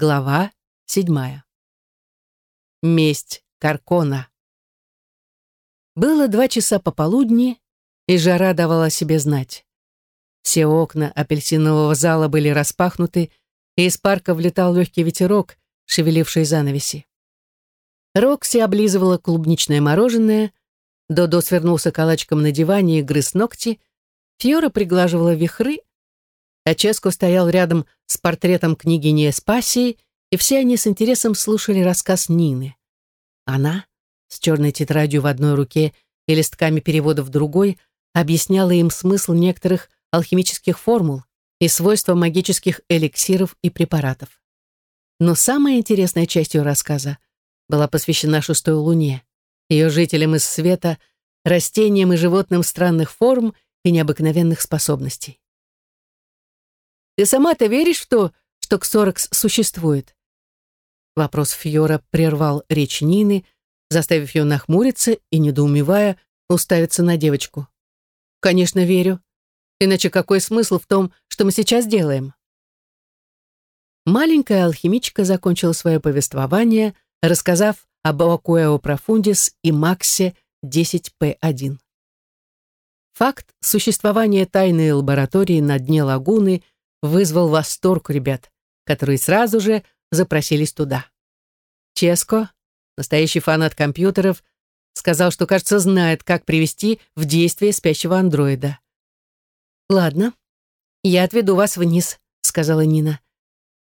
Глава седьмая. Месть Каркона. Было два часа пополудни, и жара давала себе знать. Все окна апельсинового зала были распахнуты, и из парка влетал легкий ветерок, шевеливший занавеси. Рокси облизывала клубничное мороженое, Додо свернулся калачиком на диване и грыз ногти, Фьора приглаживала вихры, а Ческо стоял рядом с портретом княгини Эспасии, и все они с интересом слушали рассказ Нины. Она, с черной тетрадью в одной руке и листками перевода в другой, объясняла им смысл некоторых алхимических формул и свойства магических эликсиров и препаратов. Но самая интересная часть ее рассказа была посвящена шестой луне, ее жителям из света, растениям и животным странных форм и необыкновенных способностей. Ты сама-то веришь в то, что Ксоракс существует?» Вопрос Фьора прервал речь Нины, заставив ее нахмуриться и, недоумевая, уставиться на девочку. «Конечно, верю. Иначе какой смысл в том, что мы сейчас делаем?» Маленькая алхимичка закончила свое повествование, рассказав об Акуэо Профундис и Максе 10П1. Факт существования тайной лаборатории на дне лагуны вызвал восторг ребят, которые сразу же запросились туда. Ческо, настоящий фанат компьютеров, сказал, что, кажется, знает, как привести в действие спящего андроида. «Ладно, я отведу вас вниз», — сказала Нина.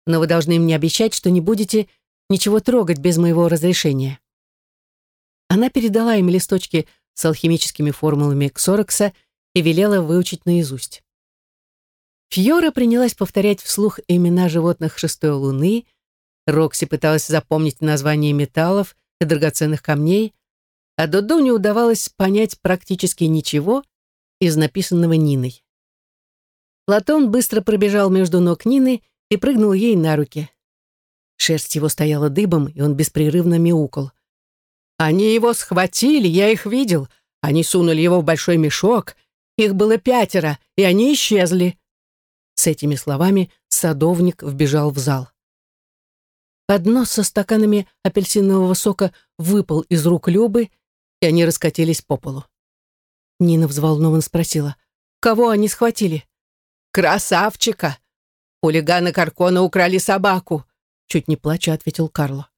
«Но вы должны мне обещать, что не будете ничего трогать без моего разрешения». Она передала им листочки с алхимическими формулами Ксорокса и велела выучить наизусть. Фьора принялась повторять вслух имена животных шестой луны, Рокси пыталась запомнить названия металлов и драгоценных камней, а Додо не удавалось понять практически ничего из написанного Ниной. Платон быстро пробежал между ног Нины и прыгнул ей на руки. Шерсть его стояла дыбом, и он беспрерывно мяукал. «Они его схватили, я их видел. Они сунули его в большой мешок. Их было пятеро, и они исчезли. С этими словами садовник вбежал в зал. Поднос со стаканами апельсинового сока выпал из рук Любы, и они раскатились по полу. Нина взволнованно спросила, «Кого они схватили?» «Красавчика! Хулиганы Каркона украли собаку!» Чуть не плача ответил Карло.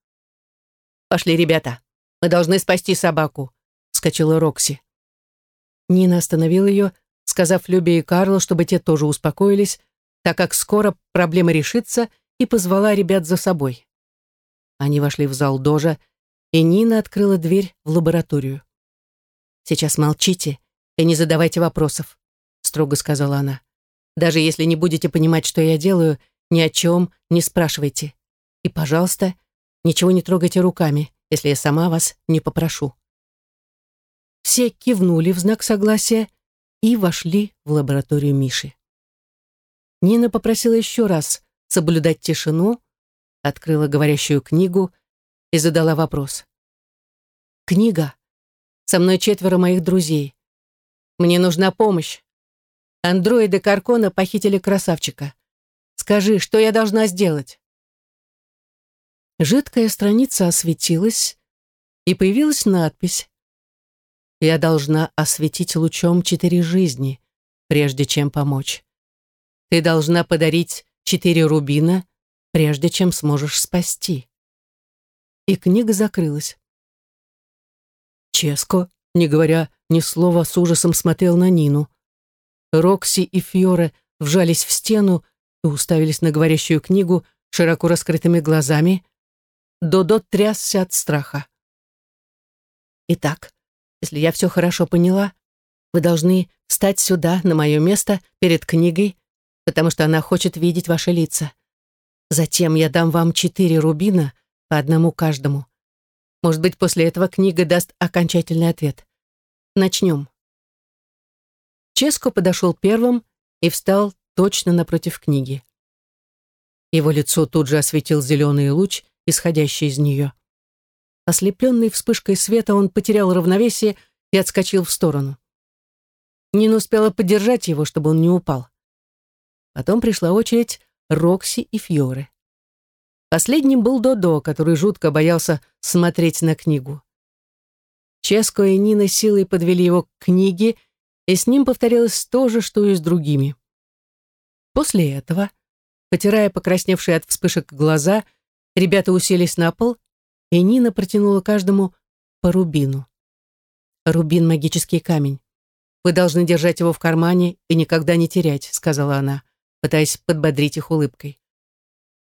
«Пошли, ребята, мы должны спасти собаку», — вскочила Рокси. Нина остановила ее, сказав Любе и Карлу, чтобы те тоже успокоились, так как скоро проблема решится, и позвала ребят за собой. Они вошли в зал дожа, и Нина открыла дверь в лабораторию. «Сейчас молчите и не задавайте вопросов», — строго сказала она. «Даже если не будете понимать, что я делаю, ни о чем не спрашивайте. И, пожалуйста, ничего не трогайте руками, если я сама вас не попрошу». Все кивнули в знак согласия и вошли в лабораторию Миши. Нина попросила еще раз соблюдать тишину, открыла говорящую книгу и задала вопрос. «Книга. Со мной четверо моих друзей. Мне нужна помощь. Андроиды Каркона похитили красавчика. Скажи, что я должна сделать?» Жидкая страница осветилась, и появилась надпись «Я должна осветить лучом четыре жизни, прежде чем помочь». Ты должна подарить четыре рубина, прежде чем сможешь спасти. И книга закрылась. Ческо, не говоря ни слова, с ужасом смотрел на Нину. Рокси и Фьоре вжались в стену и уставились на говорящую книгу широко раскрытыми глазами. Додо трясся от страха. «Итак, если я все хорошо поняла, вы должны встать сюда, на мое место, перед книгой, потому что она хочет видеть ваши лица. Затем я дам вам четыре рубина, по одному каждому. Может быть, после этого книга даст окончательный ответ. Начнем. Ческо подошел первым и встал точно напротив книги. Его лицо тут же осветил зеленый луч, исходящий из нее. Ослепленный вспышкой света, он потерял равновесие и отскочил в сторону. Нина успела поддержать его, чтобы он не упал. Потом пришла очередь Рокси и Фьоры. Последним был Додо, который жутко боялся смотреть на книгу. Ческо и Нина силой подвели его к книге, и с ним повторилось то же, что и с другими. После этого, потирая покрасневшие от вспышек глаза, ребята уселись на пол, и Нина протянула каждому по рубину. Рубин — магический камень. Вы должны держать его в кармане и никогда не терять», — сказала она, пытаясь подбодрить их улыбкой.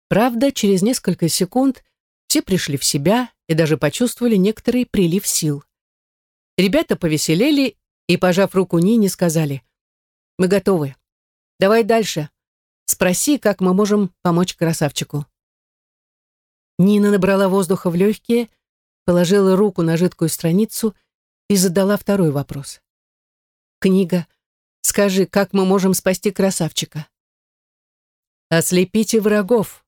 Правда, через несколько секунд все пришли в себя и даже почувствовали некоторый прилив сил. Ребята повеселели и, пожав руку Нине, сказали, «Мы готовы. Давай дальше. Спроси, как мы можем помочь красавчику». Нина набрала воздуха в легкие, положила руку на жидкую страницу и задала второй вопрос. «Книга, скажи, как мы можем спасти красавчика?» «Ослепите врагов.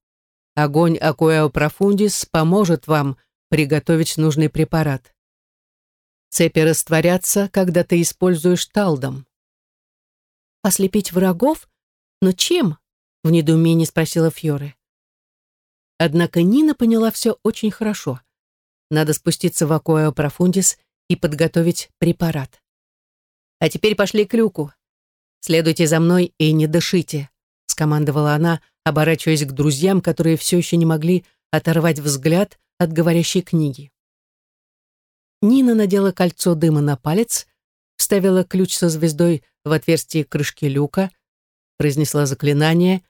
Огонь Акуэо Профундис поможет вам приготовить нужный препарат. Цепи растворятся, когда ты используешь талдом». «Ослепить врагов? Но чем?» — в недоумении спросила Фьоре. Однако Нина поняла все очень хорошо. Надо спуститься в Акуэо Профундис и подготовить препарат. А теперь пошли к люку. Следуйте за мной и не дышите, скомандовала она, оборачиваясь к друзьям, которые все еще не могли оторвать взгляд от говорящей книги. Нина надела кольцо дыма на палец, вставила ключ со звездой в отверстие крышки люка, произнесла заклинание,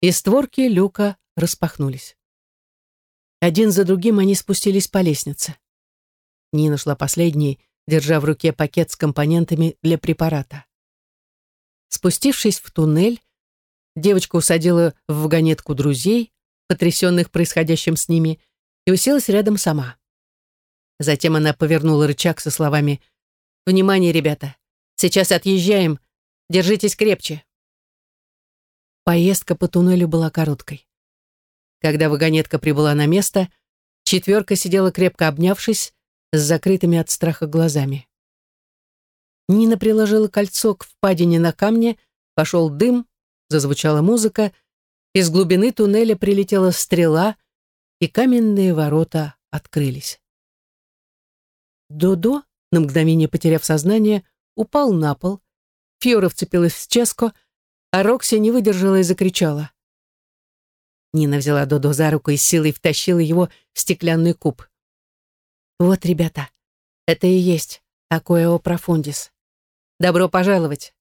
и створки люка распахнулись. Один за другим они спустились по лестнице. Нина шла последней, держа в руке пакет с компонентами для препарата. Спустившись в туннель, девочка усадила в вагонетку друзей, потрясенных происходящим с ними, и уселась рядом сама. Затем она повернула рычаг со словами «Внимание, ребята! Сейчас отъезжаем! Держитесь крепче!» Поездка по туннелю была короткой. Когда вагонетка прибыла на место, четверка сидела крепко обнявшись, с закрытыми от страха глазами. Нина приложила кольцо к впадине на камне, пошел дым, зазвучала музыка, из глубины туннеля прилетела стрела, и каменные ворота открылись. Додо, на мгновение потеряв сознание, упал на пол, Фьора вцепилась в Ческо, а Рокси не выдержала и закричала. Нина взяла Додо за руку и силой втащила его в стеклянный куб. Вот, ребята, это и есть Акуэо Профундис. Добро пожаловать.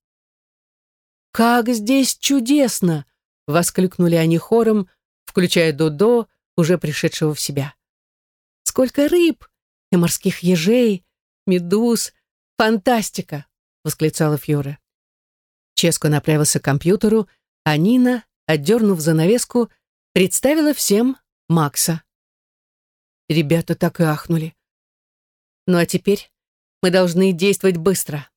«Как здесь чудесно!» — воскликнули они хором, включая Додо, уже пришедшего в себя. «Сколько рыб! И морских ежей, медуз! Фантастика!» — восклицала Фьора. Ческо направился к компьютеру, а Нина, отдернув занавеску, представила всем Макса. Ребята так и ахнули. Ну а теперь мы должны действовать быстро.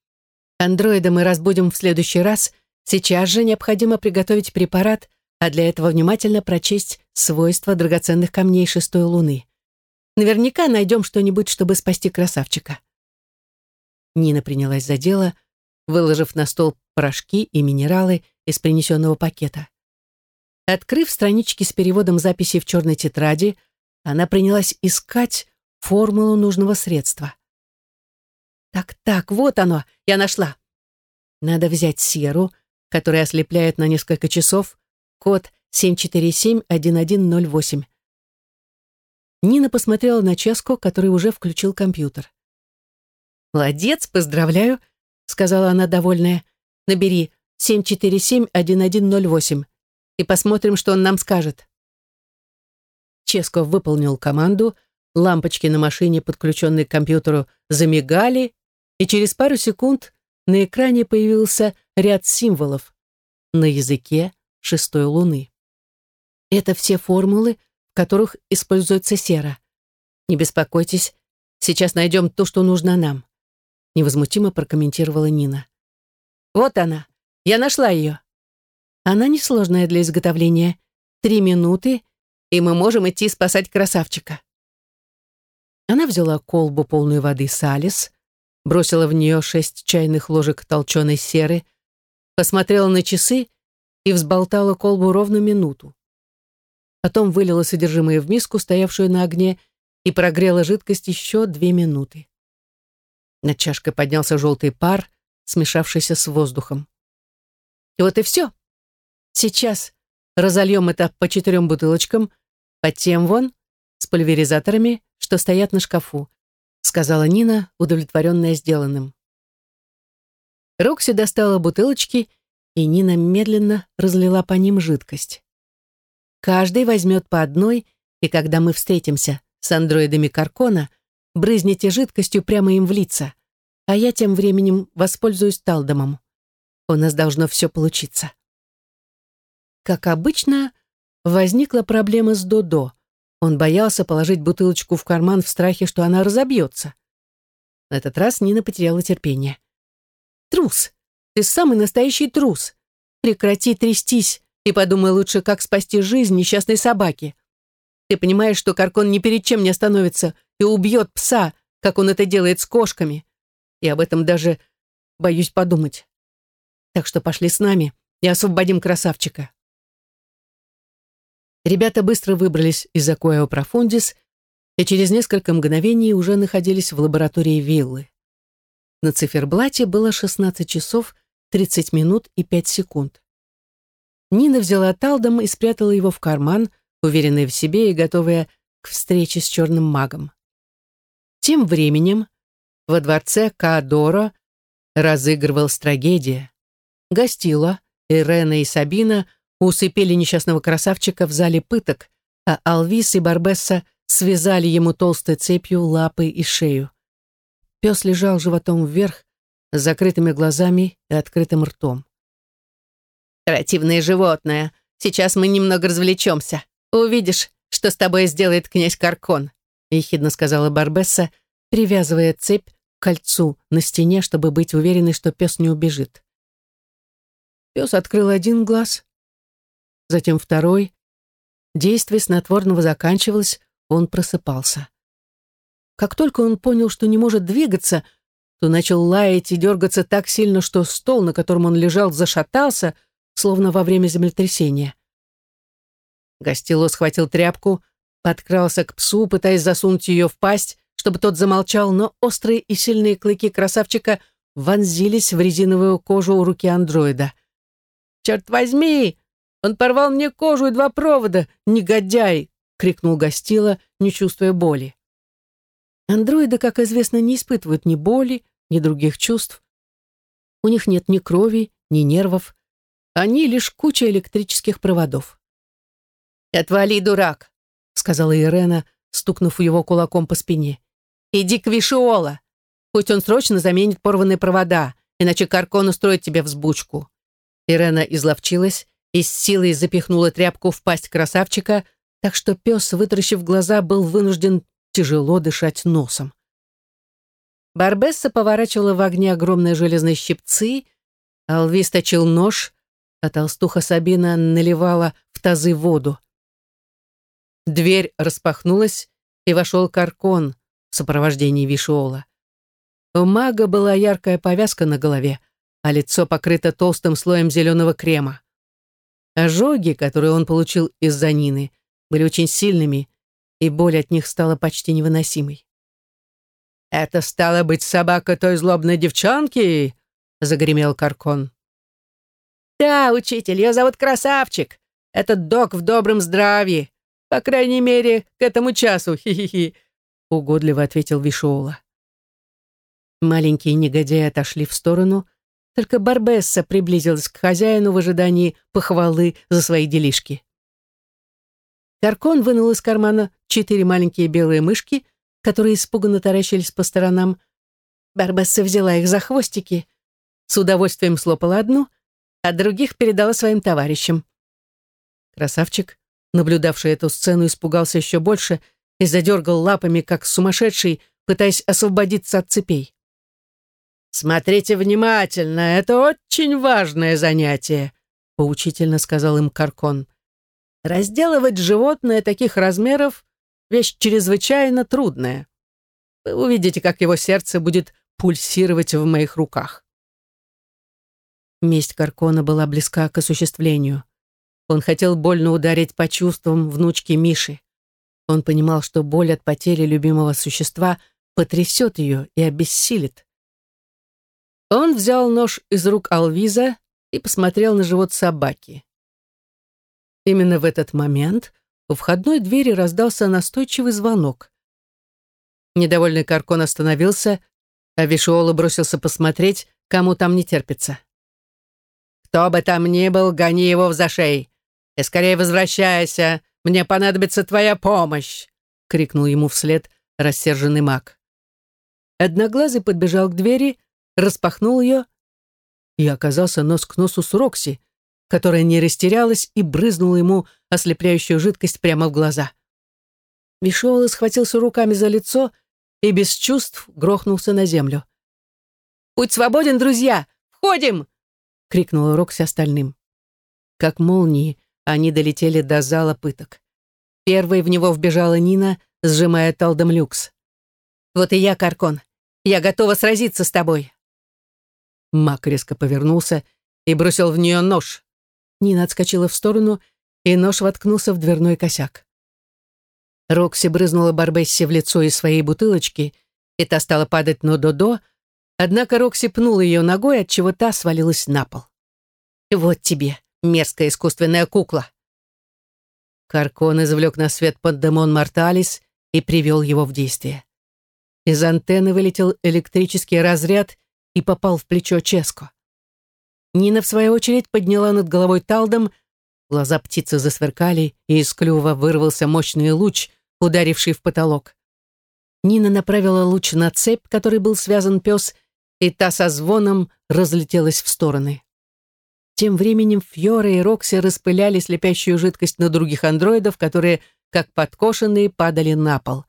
Андроида мы разбудим в следующий раз. Сейчас же необходимо приготовить препарат, а для этого внимательно прочесть свойства драгоценных камней шестой луны. Наверняка найдем что-нибудь, чтобы спасти красавчика. Нина принялась за дело, выложив на стол порошки и минералы из принесенного пакета. Открыв странички с переводом записей в черной тетради, она принялась искать формулу нужного средства. Так-так, вот оно, я нашла. Надо взять серу, которая ослепляет на несколько часов, код 747-1108. Нина посмотрела на Ческо, который уже включил компьютер. «Молодец, поздравляю», — сказала она довольная. «Набери 747-1108 и посмотрим, что он нам скажет». Ческо выполнил команду, Лампочки на машине, подключенной к компьютеру, замигали, и через пару секунд на экране появился ряд символов на языке шестой луны. Это все формулы, в которых используется сера. Не беспокойтесь, сейчас найдем то, что нужно нам. Невозмутимо прокомментировала Нина. Вот она, я нашла ее. Она несложная для изготовления. Три минуты, и мы можем идти спасать красавчика. Она взяла колбу полную воды салис, бросила в нее шесть чайных ложек толченой серы, посмотрела на часы и взболтала колбу ровно минуту. потом вылила содержимое в миску, стоявшую на огне, и прогрела жидкость еще две минуты. Над чашкой поднялся желтый пар, смешавшийся с воздухом. И вот и все. Сейчас разольем это по четырем бутылочкам, по тем вон, с пульверизаторами, что стоят на шкафу, сказала Нина, удовлетворенная сделанным. Рокси достала бутылочки, и Нина медленно разлила по ним жидкость. Каждый возьмет по одной, и когда мы встретимся с андроидами Каркона, брызните жидкостью прямо им в лица, а я тем временем воспользуюсь талдомом. У нас должно все получиться. Как обычно, возникла проблема с Додо. Он боялся положить бутылочку в карман в страхе, что она разобьется. На этот раз Нина потеряла терпение. «Трус! Ты самый настоящий трус! Прекрати трястись и подумай лучше, как спасти жизнь несчастной собаки. Ты понимаешь, что Каркон ни перед чем не остановится и убьет пса, как он это делает с кошками. И об этом даже боюсь подумать. Так что пошли с нами и освободим красавчика». Ребята быстро выбрались из Акуэо Профундис и через несколько мгновений уже находились в лаборатории виллы. На циферблате было 16 часов 30 минут и 5 секунд. Нина взяла талдом и спрятала его в карман, уверенная в себе и готовая к встрече с черным магом. Тем временем во дворце Каадора разыгрывалась трагедия. Гостила, Ирена и Сабина – усыпили несчастного красавчика в зале пыток, а Алвис и Барбесса связали ему толстой цепью лапы и шею. Пес лежал животом вверх, с закрытыми глазами и открытым ртом. «Противное животное. Сейчас мы немного развлечемся. Увидишь, что с тобой сделает князь Каркон», ехидно сказала Барбесса, привязывая цепь к кольцу на стене, чтобы быть уверенной, что пес не убежит. Пес открыл один глаз, затем второй. Действие снотворного заканчивалось, он просыпался. Как только он понял, что не может двигаться, то начал лаять и дергаться так сильно, что стол, на котором он лежал, зашатался, словно во время землетрясения. Гостило схватил тряпку, подкрался к псу, пытаясь засунуть ее в пасть, чтобы тот замолчал, но острые и сильные клыки красавчика вонзились в резиновую кожу у руки андроида. «Черт возьми!» Он порвал мне кожу и два провода, негодяй!» — крикнул Гостила, не чувствуя боли. Андроиды, как известно, не испытывают ни боли, ни других чувств. У них нет ни крови, ни нервов. Они лишь куча электрических проводов. «Отвали, дурак!» — сказала Ирена, стукнув его кулаком по спине. «Иди к Вишиола. Пусть он срочно заменит порванные провода, иначе Каркон устроит тебе взбучку». Ирена изловчилась и с силой запихнула тряпку в пасть красавчика, так что пес, вытаращив глаза, был вынужден тяжело дышать носом. Барбесса поворачивала в огне огромные железные щипцы, Алвис точил нож, а толстуха Сабина наливала в тазы воду. Дверь распахнулась, и вошел Каркон в сопровождении Вишуола. У мага была яркая повязка на голове, а лицо покрыто толстым слоем зеленого крема. Ожоги, которые он получил из-за Нины, были очень сильными, и боль от них стала почти невыносимой. «Это стало быть собака той злобной девчонки?» — загремел Каркон. «Да, учитель, ее зовут Красавчик. Этот док в добром здравии. По крайней мере, к этому часу, хи-хи-хи», — угодливо ответил Вишоула. Маленькие негодяи отошли в сторону, только Барбесса приблизилась к хозяину в ожидании похвалы за свои делишки. Каркон вынул из кармана четыре маленькие белые мышки, которые испуганно таращились по сторонам. Барбесса взяла их за хвостики, с удовольствием слопала одну, а других передала своим товарищам. Красавчик, наблюдавший эту сцену, испугался еще больше и задергал лапами, как сумасшедший, пытаясь освободиться от цепей. «Смотрите внимательно, это очень важное занятие», — поучительно сказал им Каркон. «Разделывать животное таких размеров — вещь чрезвычайно трудная. Вы увидите, как его сердце будет пульсировать в моих руках». Месть Каркона была близка к осуществлению. Он хотел больно ударить по чувствам внучки Миши. Он понимал, что боль от потери любимого существа потрясет ее и обессилит. Он взял нож из рук Алвиза и посмотрел на живот собаки. Именно в этот момент у входной двери раздался настойчивый звонок. Недовольный Каркон остановился, а Вишуола бросился посмотреть, кому там не терпится. «Кто бы там ни был, гони его в зашей! И скорее возвращайся! Мне понадобится твоя помощь!» — крикнул ему вслед рассерженный маг. Одноглазый подбежал к двери, распахнул ее и оказался нос к носу с Рокси, которая не растерялась и брызнула ему ослепляющую жидкость прямо в глаза. Мишола схватился руками за лицо и без чувств грохнулся на землю. «Путь свободен, друзья! Входим!» — крикнула Рокси остальным. Как молнии они долетели до зала пыток. Первой в него вбежала Нина, сжимая талдом люкс. «Вот и я, Каркон. Я готова сразиться с тобой». Мак резко повернулся и бросил в нее нож. Нина отскочила в сторону, и нож воткнулся в дверной косяк. Рокси брызнула Барбессе в лицо из своей бутылочки, и та стала падать на Додо, однако Рокси пнула ее ногой, отчего та свалилась на пол. «Вот тебе, мерзкая искусственная кукла!» Каркон извлек на свет Пандемон Морталис и привел его в действие. Из антенны вылетел электрический разряд и попал в плечо Ческо. Нина, в свою очередь, подняла над головой талдом, глаза птицы засверкали, и из клюва вырвался мощный луч, ударивший в потолок. Нина направила луч на цепь, которой был связан пес, и та со звоном разлетелась в стороны. Тем временем Фьора и Рокси распыляли слепящую жидкость на других андроидов, которые, как подкошенные, падали на пол.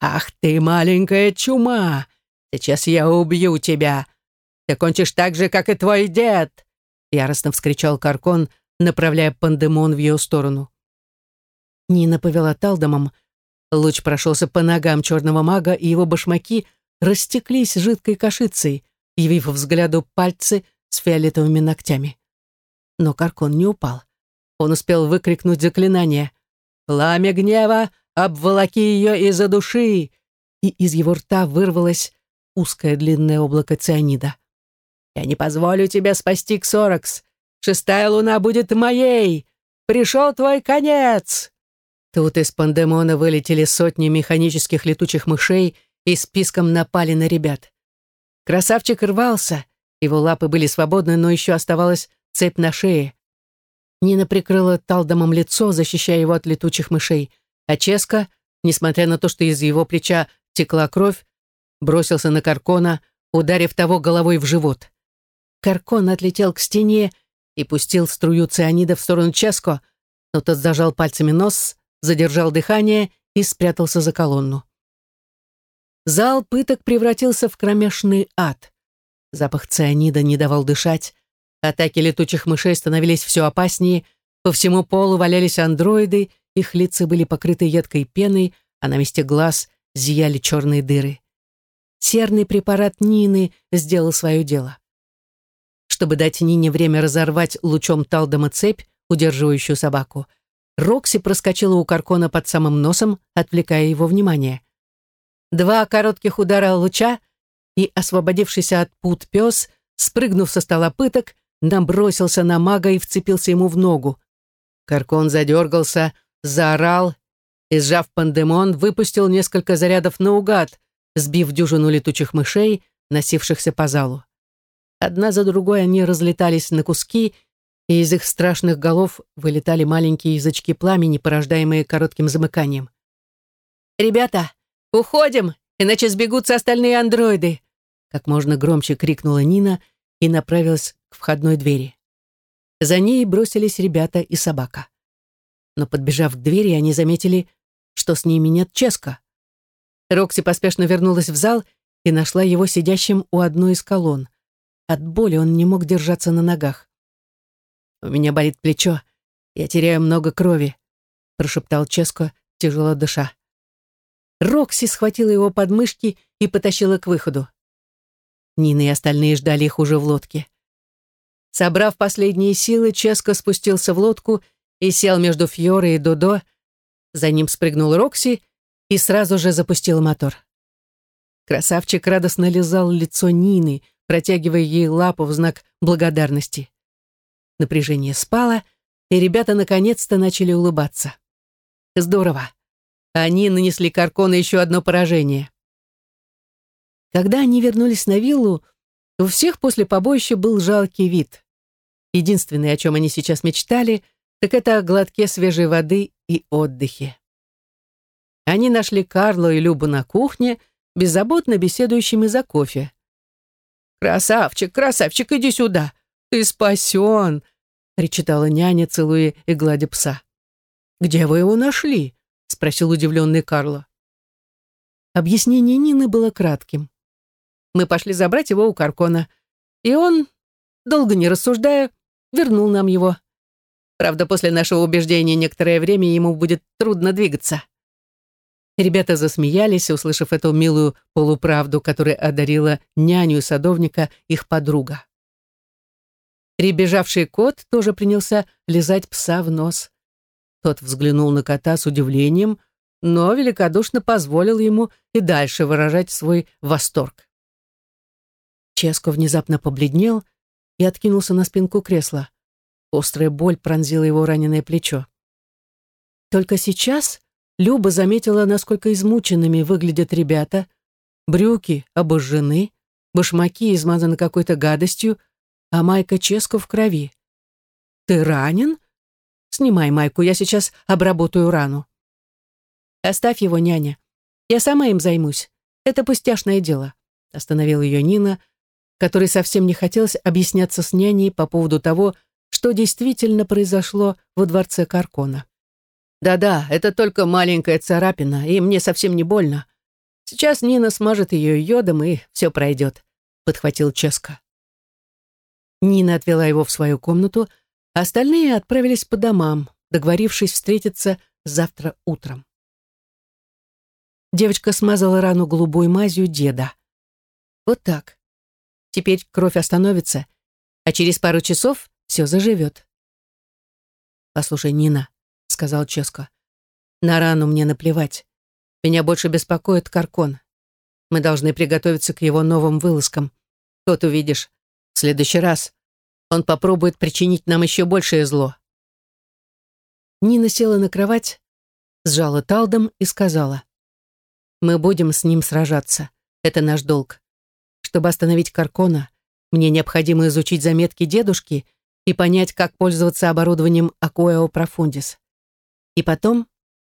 «Ах ты, маленькая чума! Сейчас я убью тебя!» Ты кончишь так же, как и твой дед!» Яростно вскричал Каркон, направляя пандемон в ее сторону. Нина повела талдомом. Луч прошелся по ногам черного мага, и его башмаки растеклись жидкой кашицей, явив взгляду пальцы с фиолетовыми ногтями. Но Каркон не упал. Он успел выкрикнуть заклинание. «Пламя гнева! Обволоки ее из-за души!» И из его рта вырвалось узкое длинное облако цианида. Я не позволю тебе спасти Ксоракс. Шестая луна будет моей. Пришел твой конец!» Тут из пандемона вылетели сотни механических летучих мышей и списком напали на ребят. Красавчик рвался, его лапы были свободны, но еще оставалась цепь на шее. Нина прикрыла талдомом лицо, защищая его от летучих мышей, а Ческа, несмотря на то, что из его плеча текла кровь, бросился на Каркона, ударив того головой в живот. Каркон отлетел к стене и пустил струю цианида в сторону Ческо, но тот зажал пальцами нос, задержал дыхание и спрятался за колонну. Зал пыток превратился в кромешный ад. Запах цианида не давал дышать, атаки летучих мышей становились все опаснее, по всему полу валялись андроиды, их лица были покрыты едкой пеной, а на месте глаз зияли черные дыры. Серный препарат Нины сделал свое дело. Чтобы дать Нине время разорвать лучом Талдома цепь, удерживающую собаку, Рокси проскочила у Каркона под самым носом, отвлекая его внимание. Два коротких удара луча, и освободившийся от пут пес, спрыгнув со стола пыток, набросился на мага и вцепился ему в ногу. Каркон задергался, заорал и, сжав пандемон, выпустил несколько зарядов наугад, сбив дюжину летучих мышей, носившихся по залу. Одна за другой они разлетались на куски, и из их страшных голов вылетали маленькие язычки пламени, порождаемые коротким замыканием. «Ребята, уходим, иначе сбегутся остальные андроиды!» Как можно громче крикнула Нина и направилась к входной двери. За ней бросились ребята и собака. Но подбежав к двери, они заметили, что с ними нет Ческа. Рокси поспешно вернулась в зал и нашла его сидящим у одной из колонн. От боли он не мог держаться на ногах. «У меня болит плечо. Я теряю много крови», — прошептал Ческо, тяжело дыша. Рокси схватила его под мышки и потащила к выходу. Нина и остальные ждали их уже в лодке. Собрав последние силы, Ческо спустился в лодку и сел между Фьорой и Додо. За ним спрыгнул Рокси и сразу же запустил мотор. Красавчик радостно лизал лицо Нины, протягивая ей лапу в знак благодарности. Напряжение спало, и ребята наконец-то начали улыбаться. Здорово. Они нанесли Каркону еще одно поражение. Когда они вернулись на виллу, у всех после побоища был жалкий вид. Единственное, о чем они сейчас мечтали, так это о глотке свежей воды и отдыхе. Они нашли Карло и Любу на кухне, беззаботно беседующими за кофе. «Красавчик, красавчик, иди сюда! Ты спасен!» — причитала няня, целуя и гладя пса. «Где вы его нашли?» — спросил удивленный Карло. Объяснение Нины было кратким. Мы пошли забрать его у Каркона. И он, долго не рассуждая, вернул нам его. Правда, после нашего убеждения некоторое время ему будет трудно двигаться. Ребята засмеялись, услышав эту милую полуправду, которой одарила няню садовника их подруга. Прибежавший кот тоже принялся лизать пса в нос. Тот взглянул на кота с удивлением, но великодушно позволил ему и дальше выражать свой восторг. Ческо внезапно побледнел и откинулся на спинку кресла. Острая боль пронзила его раненое плечо. Только сейчас Люба заметила, насколько измученными выглядят ребята. Брюки обожжены, башмаки измазаны какой-то гадостью, а майка Ческо в крови. «Ты ранен?» «Снимай майку, я сейчас обработаю рану». «Оставь его, няня. Я сама им займусь. Это пустяшное дело», — остановила ее Нина, которой совсем не хотелось объясняться с няней по поводу того, что действительно произошло во дворце Каркона. «Да-да, это только маленькая царапина, и мне совсем не больно. Сейчас Нина смажет ее йодом, и все пройдет», — подхватил Ческа. Нина отвела его в свою комнату, а остальные отправились по домам, договорившись встретиться завтра утром. Девочка смазала рану голубой мазью деда. Вот так. Теперь кровь остановится, а через пару часов все заживет. «Послушай, Нина», — сказал Ческо, — «на рану мне наплевать. Меня больше беспокоит Каркон. Мы должны приготовиться к его новым вылазкам. Вот увидишь, в следующий раз он попробует причинить нам еще большее зло». Нина села на кровать, сжала талдом и сказала, «Мы будем с ним сражаться. Это наш долг. Чтобы остановить Каркона, мне необходимо изучить заметки дедушки и понять, как пользоваться оборудованием Акуэо Профундис. И потом,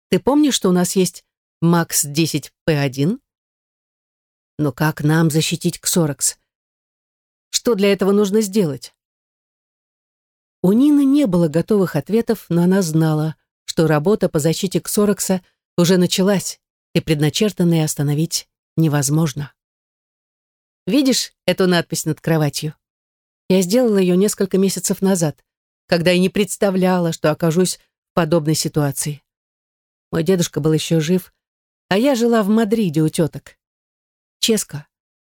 ты помнишь, что у нас есть МАКС-10П1? Но как нам защитить Ксоракс? Что для этого нужно сделать? У Нины не было готовых ответов, но она знала, что работа по защите Ксоракса уже началась, и предначертанное остановить невозможно. Видишь эту надпись над кроватью? Я сделала ее несколько месяцев назад, когда и не представляла, что окажусь подобной ситуации. Мой дедушка был еще жив, а я жила в Мадриде у теток. Ческо,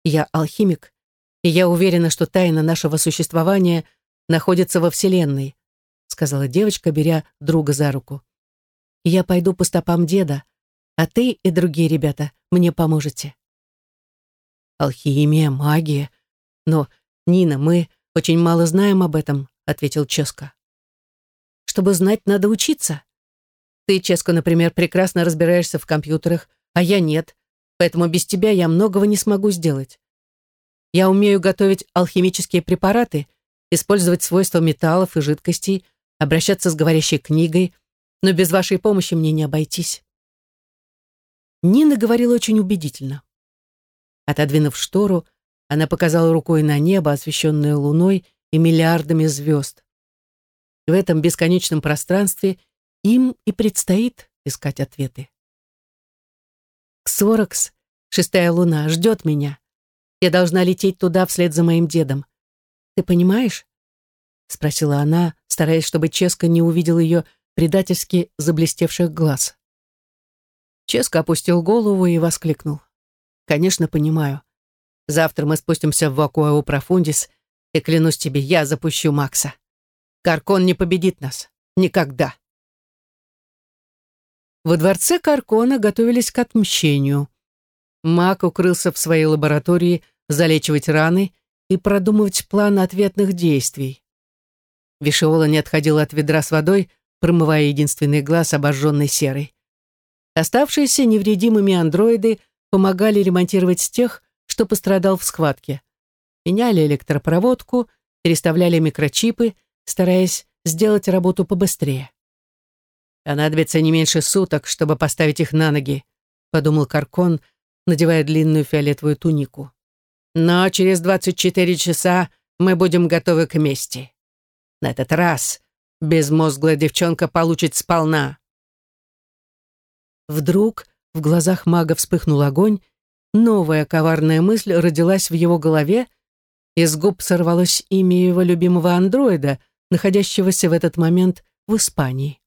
я алхимик, и я уверена, что тайна нашего существования находится во Вселенной, сказала девочка, беря друга за руку. я пойду по стопам деда, а ты и другие ребята мне поможете. Алхимия, магия. Но, Нина, мы очень мало знаем об этом, ответил Ческо. Чтобы знать, надо учиться. Ты, Ческо, например, прекрасно разбираешься в компьютерах, а я нет, поэтому без тебя я многого не смогу сделать. Я умею готовить алхимические препараты, использовать свойства металлов и жидкостей, обращаться с говорящей книгой, но без вашей помощи мне не обойтись. Нина говорила очень убедительно. Отодвинув штору, она показала рукой на небо, освещенное луной и миллиардами звезд. В этом бесконечном пространстве им и предстоит искать ответы. Ксоракс, шестая луна, ждет меня. Я должна лететь туда вслед за моим дедом. Ты понимаешь? Спросила она, стараясь, чтобы Ческа не увидел ее предательски заблестевших глаз. Ческа опустил голову и воскликнул. Конечно, понимаю. Завтра мы спустимся в Вакуау Профундис, И клянусь тебе, я запущу Макса. Каркон не победит нас. Никогда. Во дворце Каркона готовились к отмщению. Мак укрылся в своей лаборатории залечивать раны и продумывать план ответных действий. Вишиола не отходила от ведра с водой, промывая единственный глаз, обожженный серой. Оставшиеся невредимыми андроиды помогали ремонтировать тех, что пострадал в схватке. Меняли электропроводку, переставляли микрочипы, стараясь сделать работу побыстрее. «Понадобится не меньше суток, чтобы поставить их на ноги», подумал Каркон, надевая длинную фиолетовую тунику. «Но через 24 часа мы будем готовы к мести. На этот раз безмозглая девчонка получит сполна». Вдруг в глазах мага вспыхнул огонь, новая коварная мысль родилась в его голове, из губ сорвалось имя его любимого андроида, находящегося в этот момент в Испании.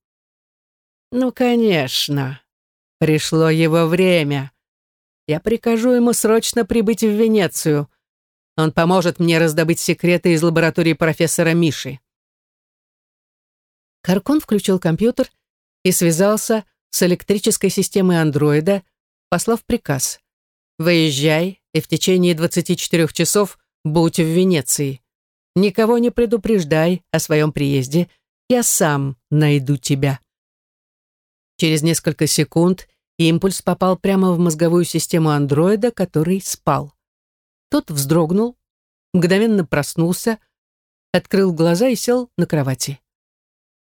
«Ну, конечно. Пришло его время. Я прикажу ему срочно прибыть в Венецию. Он поможет мне раздобыть секреты из лаборатории профессора Миши». Каркон включил компьютер и связался с электрической системой андроида, послав приказ. «Выезжай и в течение 24 часов будь в Венеции. Никого не предупреждай о своем приезде. Я сам найду тебя». Через несколько секунд импульс попал прямо в мозговую систему андроида, который спал. Тот вздрогнул, мгновенно проснулся, открыл глаза и сел на кровати.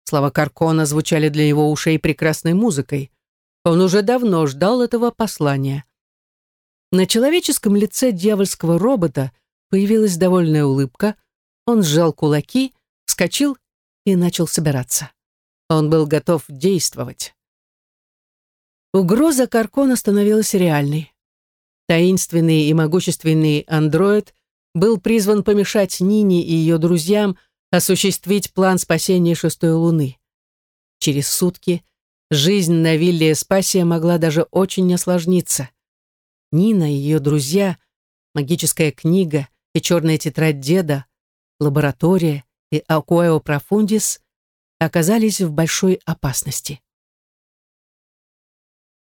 Слова Каркона звучали для его ушей прекрасной музыкой. Он уже давно ждал этого послания. На человеческом лице дьявольского робота появилась довольная улыбка. Он сжал кулаки, вскочил и начал собираться. Он был готов действовать. Угроза Каркона становилась реальной. Таинственный и могущественный андроид был призван помешать Нине и ее друзьям осуществить план спасения шестой луны. Через сутки жизнь на вилле Эспасия могла даже очень осложниться. Нина и ее друзья, магическая книга и черная тетрадь деда, лаборатория и Акуэо Профундис оказались в большой опасности.